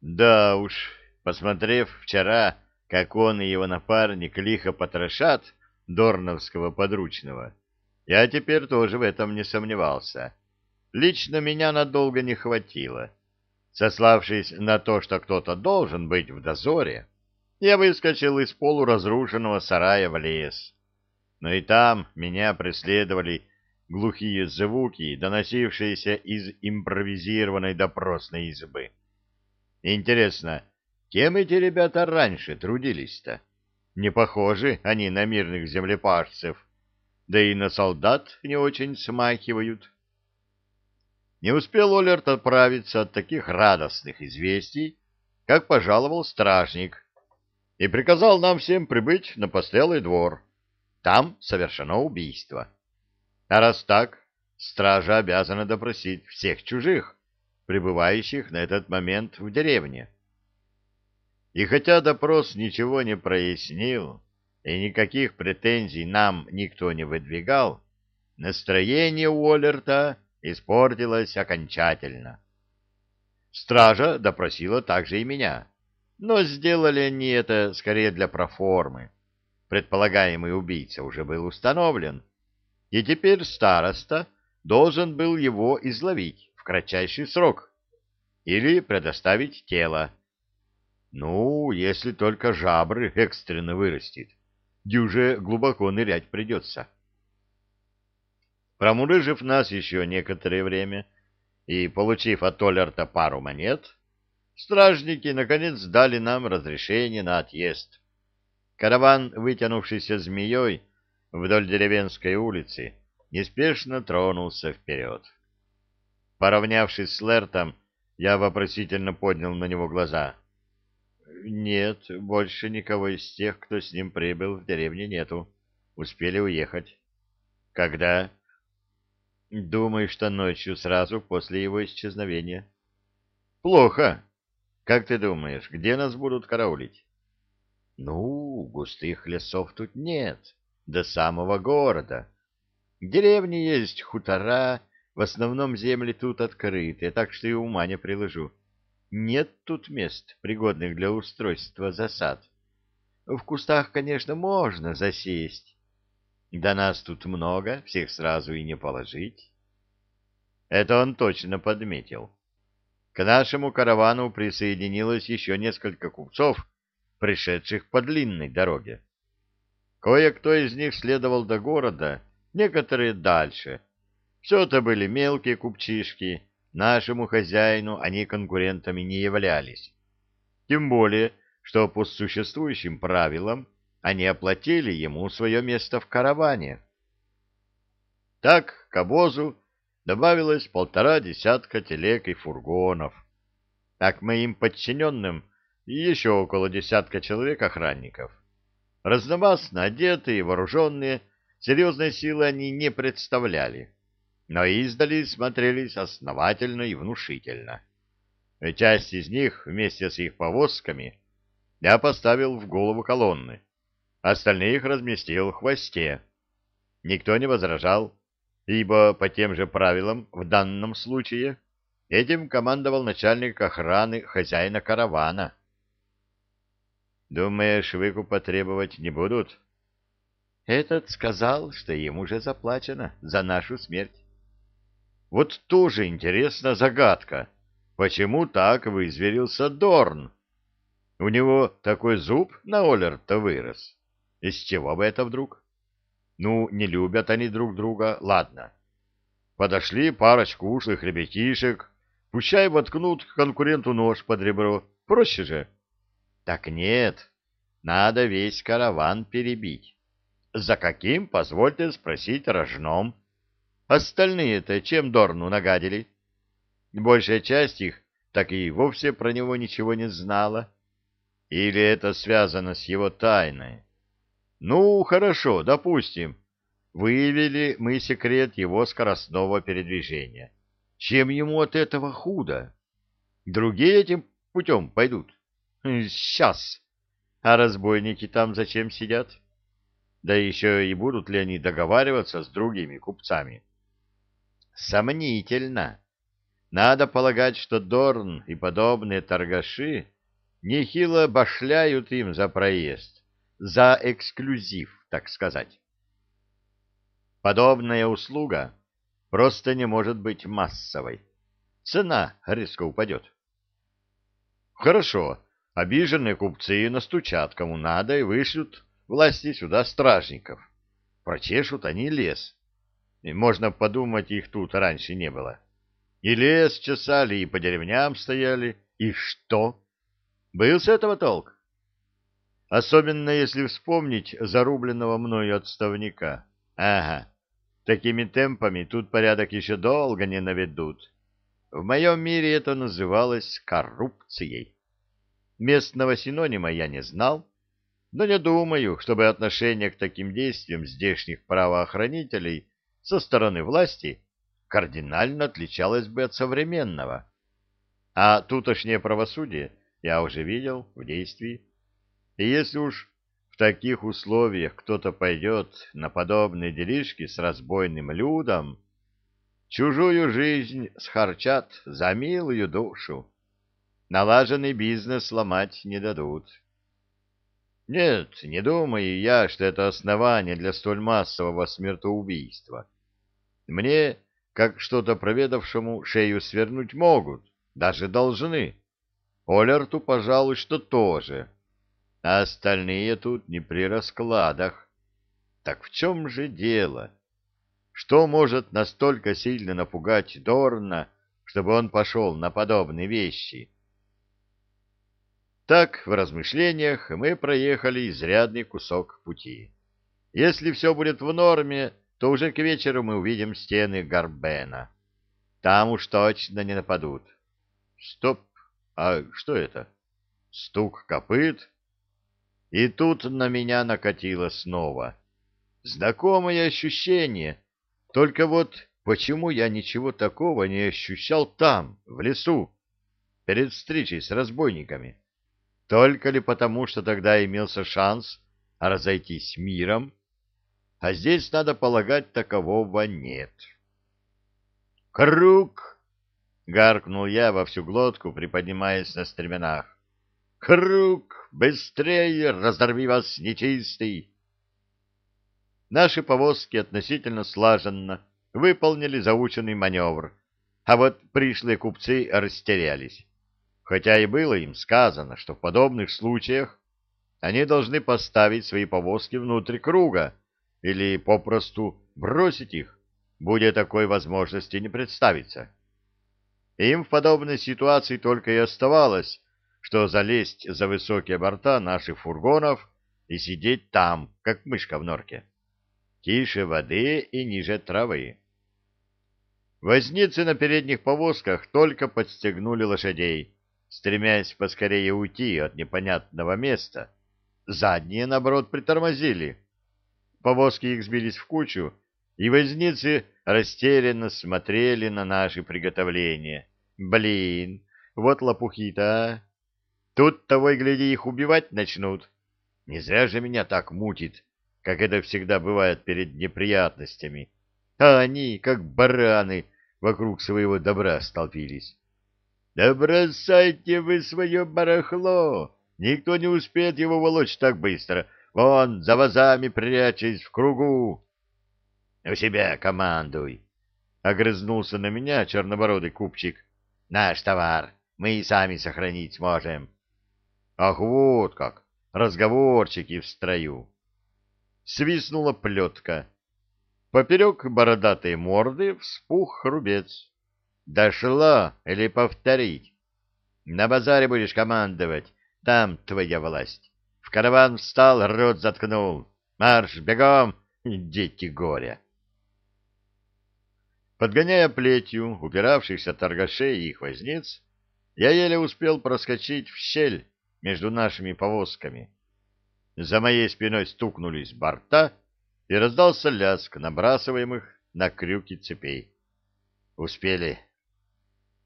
Да уж, посмотрев вчера, как он и его напарник лихо потрошат Дорновского подручного, я теперь тоже в этом не сомневался. Лично меня надолго не хватило. Сославшись на то, что кто-то должен быть в дозоре, я выскочил из полуразрушенного сарая в лес. Но и там меня преследовали глухие звуки, доносившиеся из импровизированной допросной избы. Интересно, кем эти ребята раньше трудились-то? Не похожи они на мирных землепашцев, да и на солдат не очень смахивают. Не успел Олерт отправиться от таких радостных известий, как пожаловал стражник и приказал нам всем прибыть на постоялый двор. Там совершено убийство. А раз так, стража обязана допросить всех чужих, пребывающих на этот момент в деревне. И хотя допрос ничего не прояснил, и никаких претензий нам никто не выдвигал, настроение Уоллерта испортилось окончательно. Стража допросила также и меня. Но сделали они это скорее для проформы. Предполагаемый убийца уже был установлен, и теперь староста должен был его изловить кратчайший срок или предоставить тело. Ну, если только жабры экстренно вырастет, дюже глубоко нырять придется. Промурыжив нас еще некоторое время и получив от Толлерта пару монет, Стражники, наконец, дали нам разрешение на отъезд. Караван, вытянувшийся змеей вдоль деревенской улицы, неспешно тронулся вперед. Поравнявшись с Лертом, я вопросительно поднял на него глаза. «Нет, больше никого из тех, кто с ним прибыл, в деревне нету. Успели уехать». «Когда?» «Думаю, что ночью, сразу после его исчезновения». «Плохо. Как ты думаешь, где нас будут караулить? Ну, густых лесов тут нет, до самого города. В деревне есть хутора, в основном земли тут открыты, так что и ума не приложу. Нет тут мест, пригодных для устройства засад. В кустах, конечно, можно засесть. Да нас тут много, всех сразу и не положить. Это он точно подметил. К нашему каравану присоединилось еще несколько купцов, пришедших по длинной дороге. Кое-кто из них следовал до города, некоторые дальше. Все это были мелкие купчишки, нашему хозяину они конкурентами не являлись. Тем более, что по существующим правилам они оплатили ему свое место в караване. Так к обозу добавилось полтора десятка телег и фургонов, а к моим подчиненным еще около десятка человек-охранников. Разномастно одетые и вооруженные, серьезной силы они не представляли, но издали смотрелись основательно и внушительно. Часть из них вместе с их повозками я поставил в голову колонны, остальных разместил в хвосте. Никто не возражал, ибо по тем же правилам в данном случае этим командовал начальник охраны хозяина каравана. «Думаешь, выкупа требовать не будут?» «Этот сказал, что ему уже заплачено за нашу смерть». «Вот тоже интересна загадка. Почему так вызверился Дорн? У него такой зуб на Оллер-то вырос. Из чего бы это вдруг?» Ну, не любят они друг друга, ладно. Подошли парочку ушлых ребятишек, пущай воткнут конкуренту нож под ребро. Проще же. Так нет, надо весь караван перебить. За каким, позвольте спросить, рожном? Остальные-то чем Дорну нагадили? Большая часть их так и вовсе про него ничего не знала. Или это связано с его тайной? Ну, хорошо, допустим. Выявили мы секрет его скоростного передвижения. Чем ему от этого худо? Другие этим путем пойдут. Сейчас. А разбойники там зачем сидят? Да еще и будут ли они договариваться с другими купцами? Сомнительно. Надо полагать, что Дорн и подобные торгаши нехило башляют им за проезд, за эксклюзив, так сказать. Подобная услуга просто не может быть массовой. Цена резко упадет. Хорошо, обиженные купцы настучат кому надо и вышлют власти сюда стражников. Прочешут они лес. И можно подумать, их тут раньше не было. И лес чесали, и по деревням стояли. И что? Был с этого толк? Особенно если вспомнить зарубленного мною отставника. Ага, такими темпами тут порядок еще долго не наведут. В моем мире это называлось коррупцией. Местного синонима я не знал, но не думаю, чтобы отношение к таким действиям здешних правоохранителей со стороны власти кардинально отличалось бы от современного. А тутошнее правосудие я уже видел в действии. И если уж в таких условиях кто-то пойдет на подобные делишки с разбойным людом, чужую жизнь схарчат за милую душу. Налаженный бизнес сломать не дадут. Нет, не думаю я, что это основание для столь массового смертоубийства. Мне как что-то проведавшему шею свернуть могут, даже должны. Олерту, пожалуй, что тоже. А остальные тут не при раскладах. Так в чем же дело? Что может настолько сильно напугать Дорна, чтобы он пошел на подобные вещи? Так, в размышлениях мы проехали изрядный кусок пути. Если все будет в норме, то уже к вечеру мы увидим стены Гарбена. Там уж точно не нападут. Стоп! А что это? Стук копыт? И тут на меня накатило снова. Знакомое ощущение. Только вот почему я ничего такого не ощущал там, в лесу, перед встречей с разбойниками? Только ли потому, что тогда имелся шанс разойтись миром? а здесь, надо полагать, такового нет. «Круг!» — гаркнул я во всю глотку, приподнимаясь на стременах. «Круг! Быстрее! Разорви вас, нечистый!» Наши повозки относительно слаженно выполнили заученный маневр, а вот пришлые купцы растерялись. Хотя и было им сказано, что в подобных случаях они должны поставить свои повозки внутрь круга, или попросту бросить их, будет такой возможности не представиться. Им в подобной ситуации только и оставалось, что залезть за высокие борта наших фургонов и сидеть там, как мышка в норке. Тише воды и ниже травы. Возницы на передних повозках только подстегнули лошадей, стремясь поскорее уйти от непонятного места. Задние, наоборот, притормозили Повозки их сбились в кучу, и возницы растерянно смотрели на наши приготовления. Блин, вот лопухи-то, а! Тут того и гляди их убивать начнут. Не зря же меня так мутит, как это всегда бывает перед неприятностями. А они, как бараны, вокруг своего добра столпились. Да бросайте вы свое барахло! Никто не успеет его волочь так быстро — Вон, за вазами прячась в кругу. — У себя командуй, — огрызнулся на меня чернобородый купчик. — Наш товар мы и сами сохранить сможем. — Ах, вот как! Разговорчики в строю. Свистнула плетка. Поперек бородатой морды вспух рубец. Дошла или повторить? На базаре будешь командовать, там твоя власть. В караван встал, рот заткнул. Марш, бегом, дети горя. Подгоняя плетью упиравшихся торгашей и их возниц, я еле успел проскочить в щель между нашими повозками. За моей спиной стукнулись борта, и раздался лязг набрасываемых на крюки цепей. Успели.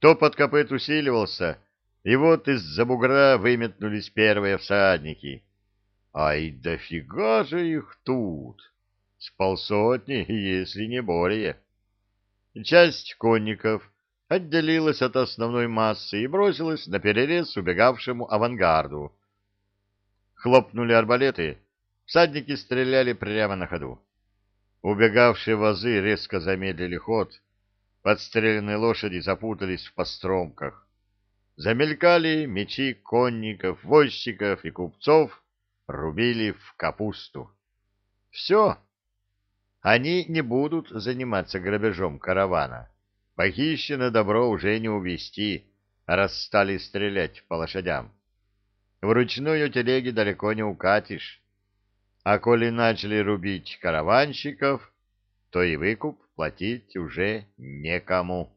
Топот копыт усиливался, и вот из-за бугра выметнулись первые всадники — Ай, дофига же их тут! С полсотни, если не более. Часть конников отделилась от основной массы и бросилась на перерез убегавшему авангарду. Хлопнули арбалеты, всадники стреляли прямо на ходу. Убегавшие вазы резко замедлили ход, подстреленные лошади запутались в постромках. Замелькали мечи конников, возчиков и купцов, рубили в капусту. Все. Они не будут заниматься грабежом каравана. Похищенное добро уже не увести, раз стали стрелять по лошадям. Вручную телеги далеко не укатишь. А коли начали рубить караванщиков, то и выкуп платить уже некому.